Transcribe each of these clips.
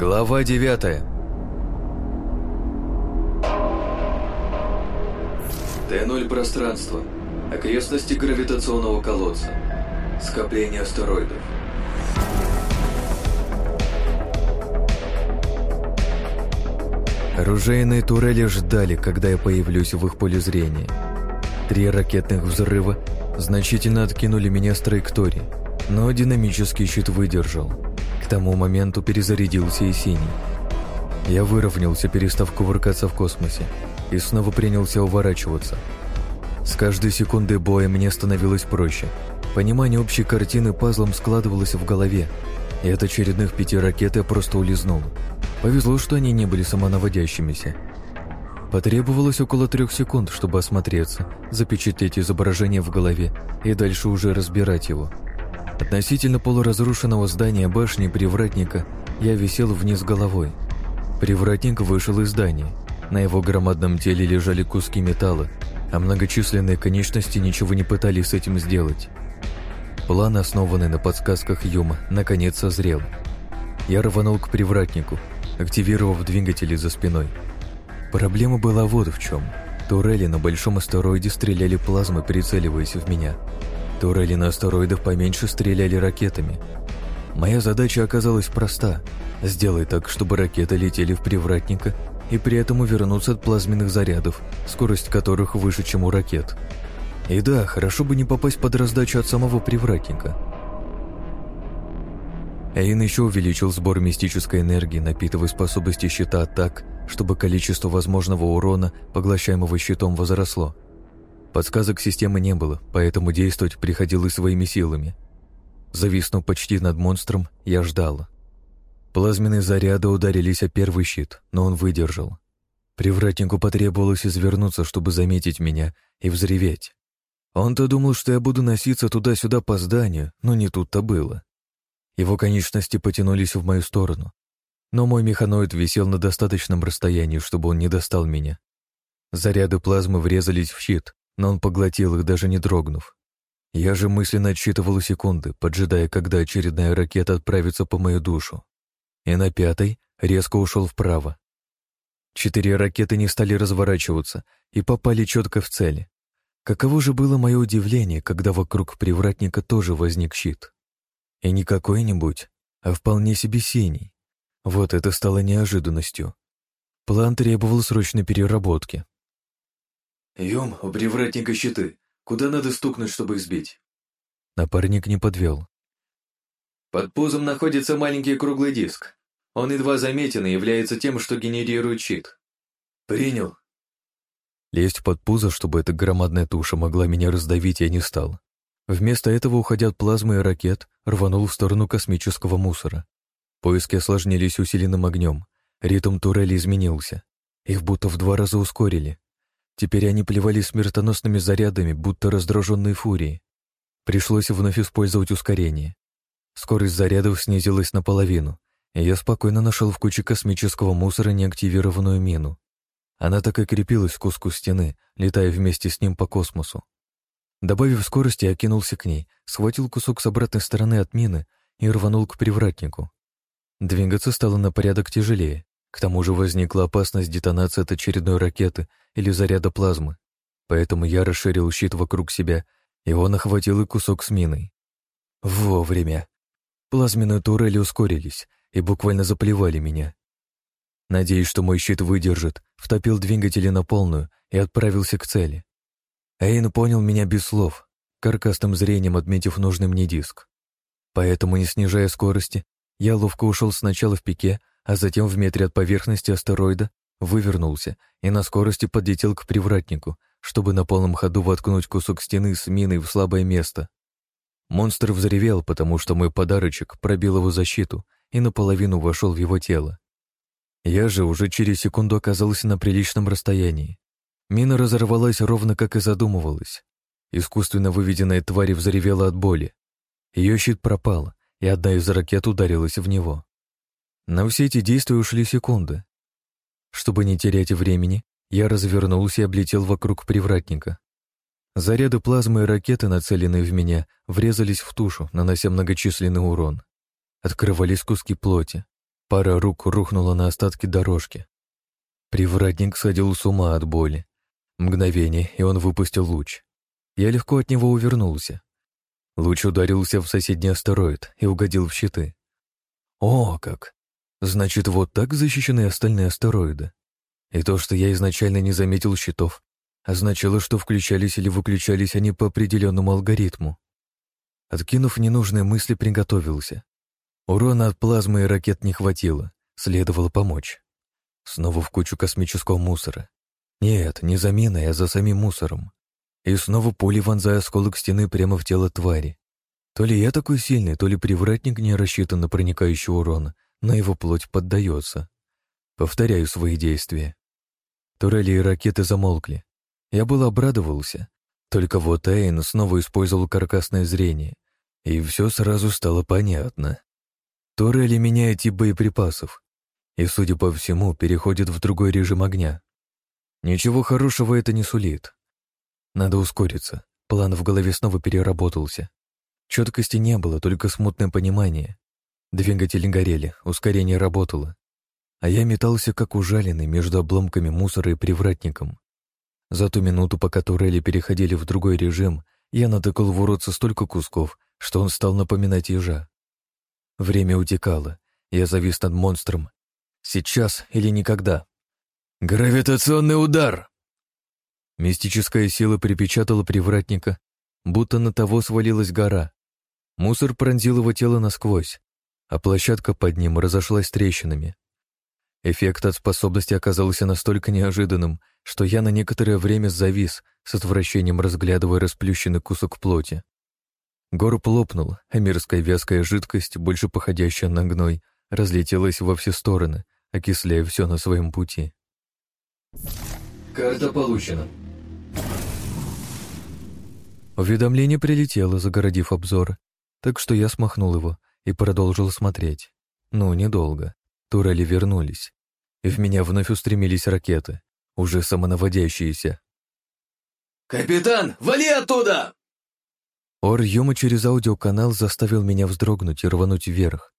Глава 9 Т-0 пространство. Окрестности гравитационного колодца. Скопление астероидов. Оружейные турели ждали, когда я появлюсь в их поле зрения. Три ракетных взрыва значительно откинули меня с траектории, но динамический щит выдержал. Тому моменту перезарядился и синий. Я выровнялся, перестав кувыркаться в космосе, и снова принялся уворачиваться. С каждой секундой боя мне становилось проще. Понимание общей картины пазлом складывалось в голове, и от очередных пяти ракет я просто улизнул. Повезло, что они не были самонаводящимися. Потребовалось около трех секунд, чтобы осмотреться, запечатлеть изображение в голове и дальше уже разбирать его. Относительно полуразрушенного здания башни привратника я висел вниз головой. Привратник вышел из здания. На его громадном теле лежали куски металла, а многочисленные конечности ничего не пытались с этим сделать. План, основанный на подсказках Юма, наконец созрел. Я рванул к привратнику, активировав двигатели за спиной. Проблема была вот в чем. Турели на большом астероиде стреляли плазмой, прицеливаясь в меня. Турели на астероидах поменьше стреляли ракетами. Моя задача оказалась проста – сделать так, чтобы ракеты летели в привратника и при этом увернуться от плазменных зарядов, скорость которых выше, чем у ракет. И да, хорошо бы не попасть под раздачу от самого привратника. Эйн еще увеличил сбор мистической энергии, напитывая способности щита так, чтобы количество возможного урона, поглощаемого щитом, возросло. Подсказок системы не было, поэтому действовать приходилось своими силами. Зависнув почти над монстром, я ждал. Плазменные заряды ударились о первый щит, но он выдержал. Привратнику потребовалось извернуться, чтобы заметить меня и взреветь. Он-то думал, что я буду носиться туда-сюда по зданию, но не тут-то было. Его конечности потянулись в мою сторону, но мой механоид висел на достаточном расстоянии, чтобы он не достал меня. Заряды плазмы врезались в щит, но он поглотил их, даже не дрогнув. Я же мысленно отсчитывал секунды, поджидая, когда очередная ракета отправится по мою душу и на пятой резко ушел вправо. Четыре ракеты не стали разворачиваться и попали четко в цель. Каково же было мое удивление, когда вокруг привратника тоже возник щит. И не какой-нибудь, а вполне себе синий. Вот это стало неожиданностью. План требовал срочной переработки. «Юм, у привратника щиты. Куда надо стукнуть, чтобы их сбить?» Напарник не подвел. Под пузом находится маленький круглый диск. Он едва заметен и является тем, что генерирует щит. Принял. Лезть под пузо, чтобы эта громадная туша могла меня раздавить, я не стал. Вместо этого, уходя от плазмы и ракет, рванул в сторону космического мусора. Поиски осложнились усиленным огнем. Ритм турели изменился. Их будто в два раза ускорили. Теперь они плевали смертоносными зарядами, будто раздраженные фурии. Пришлось вновь использовать ускорение. Скорость зарядов снизилась наполовину, и я спокойно нашел в куче космического мусора неактивированную мину. Она так и крепилась к куску стены, летая вместе с ним по космосу. Добавив скорости, я кинулся к ней, схватил кусок с обратной стороны от мины и рванул к привратнику. Двигаться стало на порядок тяжелее. К тому же возникла опасность детонации от очередной ракеты или заряда плазмы. Поэтому я расширил щит вокруг себя, и он охватил и кусок с миной. Вовремя. Плазменные турели ускорились и буквально заплевали меня. Надеюсь, что мой щит выдержит, втопил двигатели на полную и отправился к цели. Эйн понял меня без слов, каркасным зрением отметив нужный мне диск. Поэтому, не снижая скорости, я ловко ушел сначала в пике, а затем в метре от поверхности астероида вывернулся и на скорости подлетел к привратнику, чтобы на полном ходу воткнуть кусок стены с миной в слабое место. Монстр взревел, потому что мой подарочек пробил его защиту и наполовину вошел в его тело. Я же уже через секунду оказался на приличном расстоянии. Мина разорвалась ровно как и задумывалась. Искусственно выведенная тварь взревела от боли. Ее щит пропал, и одна из ракет ударилась в него. На все эти действия ушли секунды. Чтобы не терять времени, я развернулся и облетел вокруг привратника. Заряды плазмы и ракеты, нацеленные в меня, врезались в тушу, нанося многочисленный урон. Открывались куски плоти. Пара рук рухнула на остатки дорожки. Привратник сходил с ума от боли. Мгновение, и он выпустил луч. Я легко от него увернулся. Луч ударился в соседний астероид и угодил в щиты. О, как! Значит, вот так защищены остальные астероиды. И то, что я изначально не заметил щитов, означало, что включались или выключались они по определенному алгоритму. Откинув ненужные мысли, приготовился. Урона от плазмы и ракет не хватило, следовало помочь. Снова в кучу космического мусора. Нет, не за миной, а за самим мусором. И снова пули вонзая осколок стены прямо в тело твари. То ли я такой сильный, то ли привратник не рассчитан на проникающий урон, но его плоть поддается. Повторяю свои действия. Турели и ракеты замолкли. Я был обрадовался. Только вот Эйн снова использовал каркасное зрение, и все сразу стало понятно. Турели меняют тип боеприпасов, и, судя по всему, переходит в другой режим огня. Ничего хорошего это не сулит. Надо ускориться. План в голове снова переработался. Четкости не было, только смутное понимание. Двигатели горели, ускорение работало а я метался как ужаленный между обломками мусора и привратником. За ту минуту, пока турели переходили в другой режим, я натыкал в уродца столько кусков, что он стал напоминать ежа. Время утекало, я завис над монстром. Сейчас или никогда. «Гравитационный удар!» Мистическая сила припечатала привратника, будто на того свалилась гора. Мусор пронзил его тело насквозь, а площадка под ним разошлась трещинами. Эффект от способности оказался настолько неожиданным, что я на некоторое время завис, с отвращением разглядывая расплющенный кусок плоти. Горб лопнул, а мирская вязкая жидкость, больше походящая на гной, разлетелась во все стороны, окисляя все на своем пути. Карта получена. Уведомление прилетело, загородив обзор, так что я смахнул его и продолжил смотреть. Ну, недолго. Турели вернулись, и в меня вновь устремились ракеты, уже самонаводящиеся. «Капитан, вали оттуда!» Ор Юма через аудиоканал заставил меня вздрогнуть и рвануть вверх.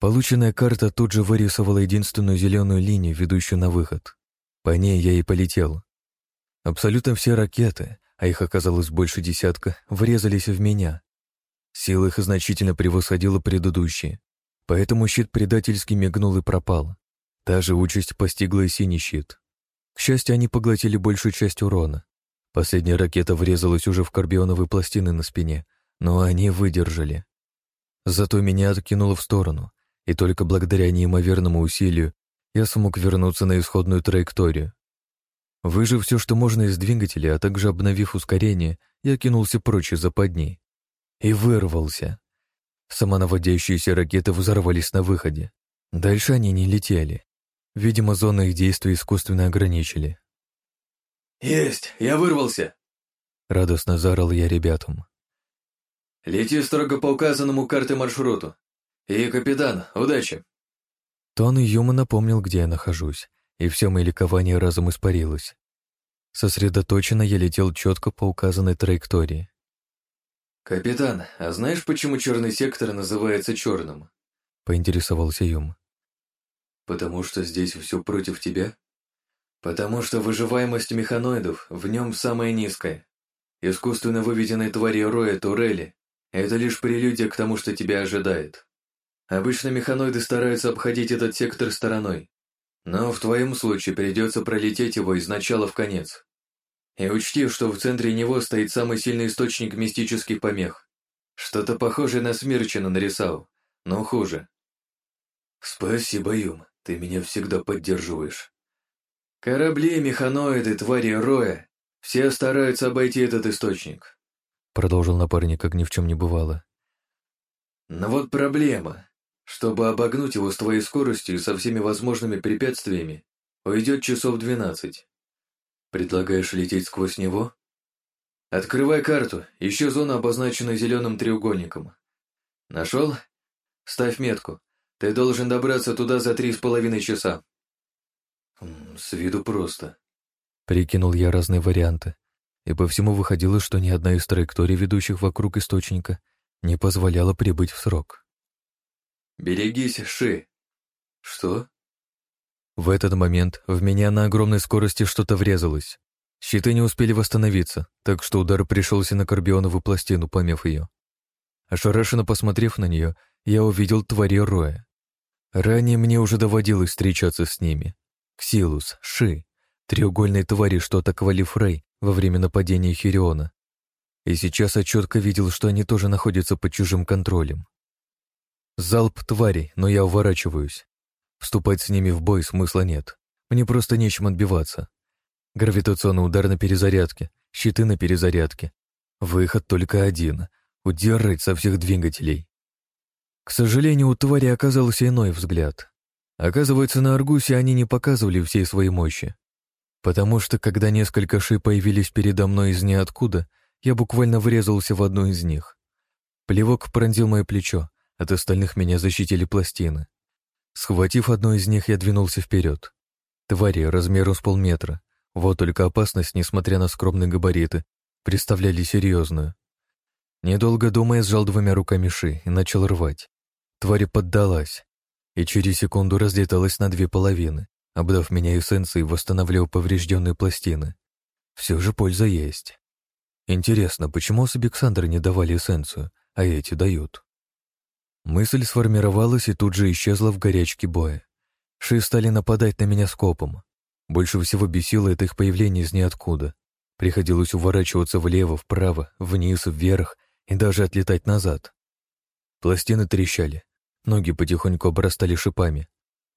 Полученная карта тут же вырисовала единственную зеленую линию, ведущую на выход. По ней я и полетел. Абсолютно все ракеты, а их оказалось больше десятка, врезались в меня. Сила их значительно превосходила предыдущие, Поэтому щит предательски мигнул и пропал. Та же участь постигла и синий щит. К счастью, они поглотили большую часть урона. Последняя ракета врезалась уже в карбионовые пластины на спине, но они выдержали. Зато меня откинуло в сторону, и только благодаря неимоверному усилию я смог вернуться на исходную траекторию. Выжив все, что можно из двигателя, а также обновив ускорение, я кинулся прочь из западней. И вырвался. Самонаводящиеся ракеты взорвались на выходе. Дальше они не летели. Видимо, зоны их действия искусственно ограничили. «Есть! Я вырвался!» Радостно заорал я ребятам. «Лети строго по указанному карте маршруту. И, капитан, удачи!» Тон Юма напомнил, где я нахожусь, и все мое ликование разом испарилось. Сосредоточенно я летел четко по указанной траектории. «Капитан, а знаешь, почему черный сектор называется черным?» — поинтересовался Юм. «Потому что здесь все против тебя? Потому что выживаемость механоидов в нем самая низкая. Искусственно выведенные твари Роя Турели — это лишь прелюдия к тому, что тебя ожидает. Обычно механоиды стараются обходить этот сектор стороной, но в твоем случае придется пролететь его из начала в конец. И учти, что в центре него стоит самый сильный источник мистических помех. Что-то похожее на Смерчина нарисовал, но хуже. Спасибо, Юм, ты меня всегда поддерживаешь. Корабли, механоиды, твари роя — все стараются обойти этот источник. Продолжил напарник, как ни в чем не бывало. Но вот проблема. Чтобы обогнуть его с твоей скоростью и со всеми возможными препятствиями, уйдет часов двенадцать. Предлагаешь лететь сквозь него? Открывай карту, ищи зону, обозначенную зеленым треугольником. Нашел? Ставь метку. Ты должен добраться туда за три с половиной часа. С виду просто. Прикинул я разные варианты, и по всему выходило, что ни одна из траекторий, ведущих вокруг источника, не позволяла прибыть в срок. «Берегись, Ши!» Что? В этот момент в меня на огромной скорости что-то врезалось. Щиты не успели восстановиться, так что удар пришелся на карбионовую пластину, помев ее. Ошарашенно посмотрев на нее, я увидел твари Роя. Ранее мне уже доводилось встречаться с ними. Ксилус, Ши, треугольные твари, что атаковали Фрей во время нападения Хириона. И сейчас я четко видел, что они тоже находятся под чужим контролем. Залп тварей, но я уворачиваюсь. Вступать с ними в бой смысла нет. Мне просто нечем отбиваться. Гравитационный удар на перезарядке, щиты на перезарядке. Выход только один — удержать со всех двигателей. К сожалению, у твари оказался иной взгляд. Оказывается, на Аргусе они не показывали всей своей мощи. Потому что, когда несколько ши появились передо мной из ниоткуда, я буквально врезался в одну из них. Плевок пронзил мое плечо, от остальных меня защитили пластины. Схватив одну из них, я двинулся вперед. Твари размером с полметра. Вот только опасность, несмотря на скромные габариты, представляли серьезную. Недолго думая, сжал двумя руками ши и начал рвать. Тварь поддалась, и через секунду разлеталась на две половины, обдав меня эссенцией, восстанавливая поврежденные пластины. Все же польза есть. Интересно, почему особи Ксандра не давали эссенцию, а эти дают? Мысль сформировалась и тут же исчезла в горячке боя. Ши стали нападать на меня скопом. Больше всего бесило это их появление из ниоткуда. Приходилось уворачиваться влево, вправо, вниз, вверх и даже отлетать назад. Пластины трещали, Ноги потихоньку обрастали шипами,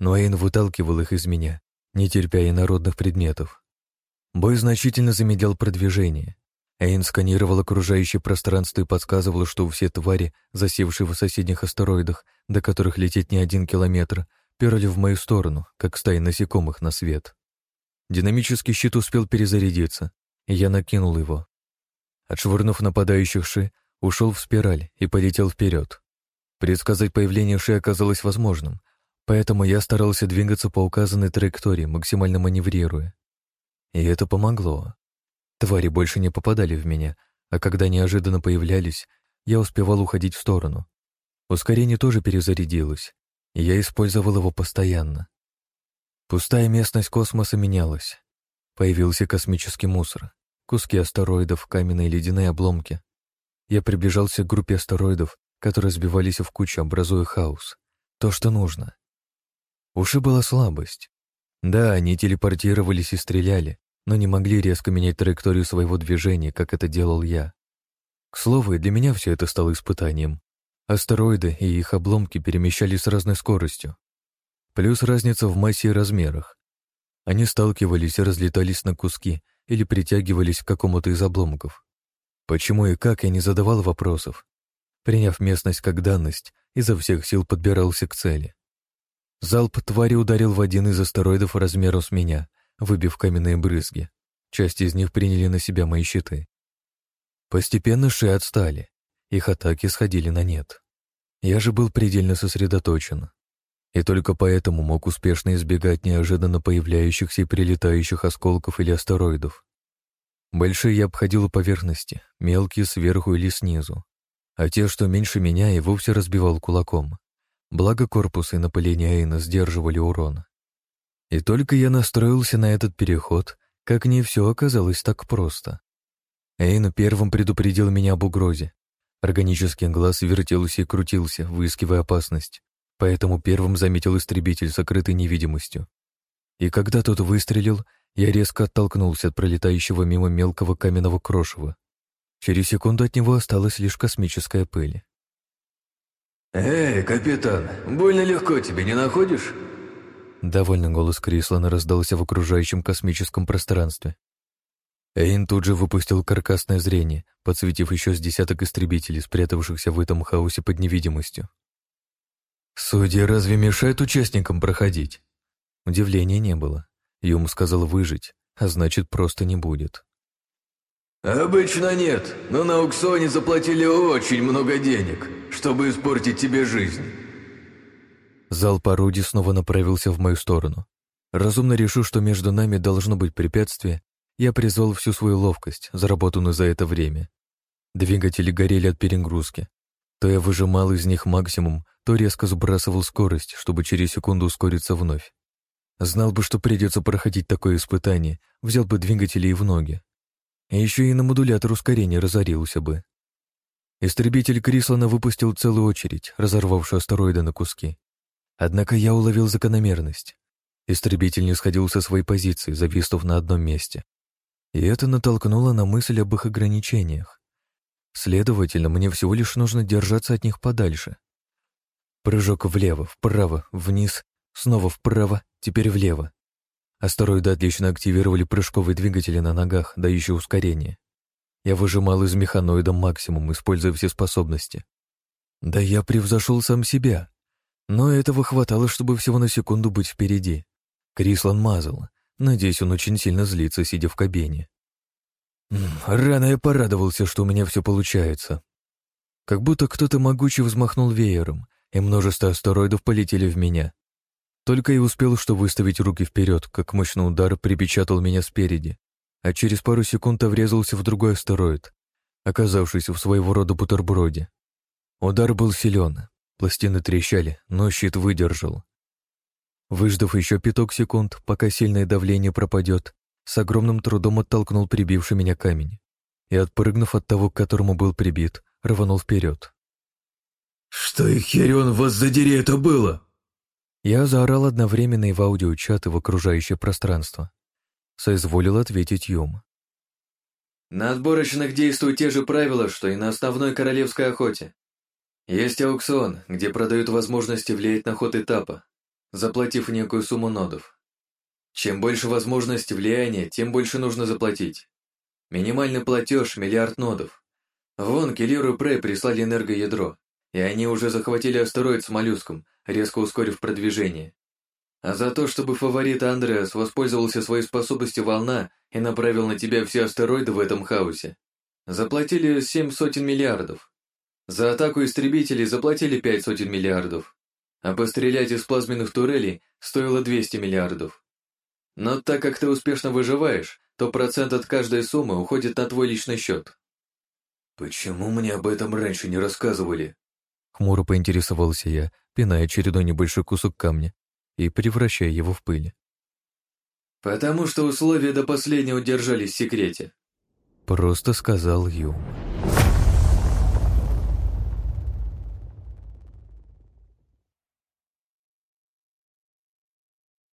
но Эйн выталкивал их из меня, не терпя инородных предметов. Бой значительно замедлял продвижение. Эйн сканировал окружающее пространство и подсказывал, что все твари, засевшие в соседних астероидах, до которых лететь не один километр, перли в мою сторону, как стаи насекомых на свет. Динамический щит успел перезарядиться, и я накинул его. Отшвырнув нападающих Ши, ушел в спираль и полетел вперед. Предсказать появление Ши оказалось возможным, поэтому я старался двигаться по указанной траектории, максимально маневрируя. И это помогло. Твари больше не попадали в меня, а когда неожиданно появлялись, я успевал уходить в сторону. Ускорение тоже перезарядилось, и я использовал его постоянно. Пустая местность космоса менялась. Появился космический мусор, куски астероидов, каменные ледяные обломки. Я приближался к группе астероидов, которые сбивались в кучу, образуя хаос. То, что нужно. Уши была слабость. Да, они телепортировались и стреляли, но не могли резко менять траекторию своего движения, как это делал я. К слову, для меня все это стало испытанием. Астероиды и их обломки перемещались с разной скоростью. Плюс разница в массе и размерах. Они сталкивались и разлетались на куски или притягивались к какому-то из обломков. Почему и как я не задавал вопросов, Приняв местность как данность, изо всех сил подбирался к цели. Залп твари ударил в один из астероидов размером с меня, выбив каменные брызги. Часть из них приняли на себя мои щиты. Постепенно ши отстали, их атаки сходили на нет. Я же был предельно сосредоточен. И только поэтому мог успешно избегать неожиданно появляющихся и прилетающих осколков или астероидов. Большие я обходил поверхности, мелкие сверху или снизу а те, что меньше меня, и вовсе разбивал кулаком. Благо корпус и напыление Эйна сдерживали урон. И только я настроился на этот переход, как не все оказалось так просто. Эйн первым предупредил меня об угрозе. Органический глаз вертелся и крутился, выискивая опасность, поэтому первым заметил истребитель, сокрытый невидимостью. И когда тот выстрелил, я резко оттолкнулся от пролетающего мимо мелкого каменного крошева. Через секунду от него осталась лишь космическая пыль. «Эй, капитан, больно легко тебе, не находишь?» Довольный голос Крислана раздался в окружающем космическом пространстве. Эйн тут же выпустил каркасное зрение, подсветив еще с десяток истребителей, спрятавшихся в этом хаосе под невидимостью. «Судьи разве мешают участникам проходить?» Удивления не было. Юм сказал выжить, а значит, просто не будет. «Обычно нет, но на аукционе заплатили очень много денег, чтобы испортить тебе жизнь». Зал орудий снова направился в мою сторону. Разумно решив, что между нами должно быть препятствие, я призвал всю свою ловкость, заработанную за это время. Двигатели горели от перегрузки. То я выжимал из них максимум, то резко сбрасывал скорость, чтобы через секунду ускориться вновь. Знал бы, что придется проходить такое испытание, взял бы двигатели и в ноги. А еще и на модулятор ускорения разорился бы. Истребитель Крислана выпустил целую очередь, разорвавшую астероиды на куски. Однако я уловил закономерность. Истребитель не сходил со своей позиции, зависнув на одном месте. И это натолкнуло на мысль об их ограничениях. Следовательно, мне всего лишь нужно держаться от них подальше. Прыжок влево, вправо, вниз, снова вправо, теперь влево. Астероиды отлично активировали прыжковые двигатели на ногах, дающие ускорение. Я выжимал из механоида максимум, используя все способности. Да я превзошел сам себя. Но этого хватало, чтобы всего на секунду быть впереди. Крислан мазал. Надеюсь, он очень сильно злится, сидя в кабине. Рано я порадовался, что у меня все получается. Как будто кто-то могучий взмахнул веером, и множество астероидов полетели в меня. Только и успел, что выставить руки вперед, как мощный удар припечатал меня спереди, а через пару секунд врезался в другой астероид, оказавшийся в своего рода бутерброде. Удар был силен, пластины трещали, но щит выдержал. Выждав еще пяток секунд, пока сильное давление пропадет, с огромным трудом оттолкнул прибивший меня камень и, отпрыгнув от того, к которому был прибит, рванул вперед. «Что и херен вас задери это было?» Я заорал одновременно и в аудиочат, и в окружающее пространство. Соизволил ответить Юм. «На отборочных действуют те же правила, что и на основной королевской охоте. Есть аукцион, где продают возможности влиять на ход этапа, заплатив некую сумму нодов. Чем больше возможностей влияния, тем больше нужно заплатить. Минимальный платеж – миллиард нодов. Вон Келиру и Прей прислали энергоядро, и они уже захватили астероид с моллюском, резко ускорив продвижение. А за то, чтобы фаворит Андреас воспользовался своей способностью волна и направил на тебя все астероиды в этом хаосе, заплатили семь сотен миллиардов. За атаку истребителей заплатили пять сотен миллиардов а пострелять из плазменных турелей стоило 200 миллиардов. Но так как ты успешно выживаешь, то процент от каждой суммы уходит на твой личный счет. «Почему мне об этом раньше не рассказывали?» Хмуро поинтересовался я, пиная очередной небольшой кусок камня и превращая его в пыль. «Потому что условия до последнего держались в секрете», — просто сказал Юм.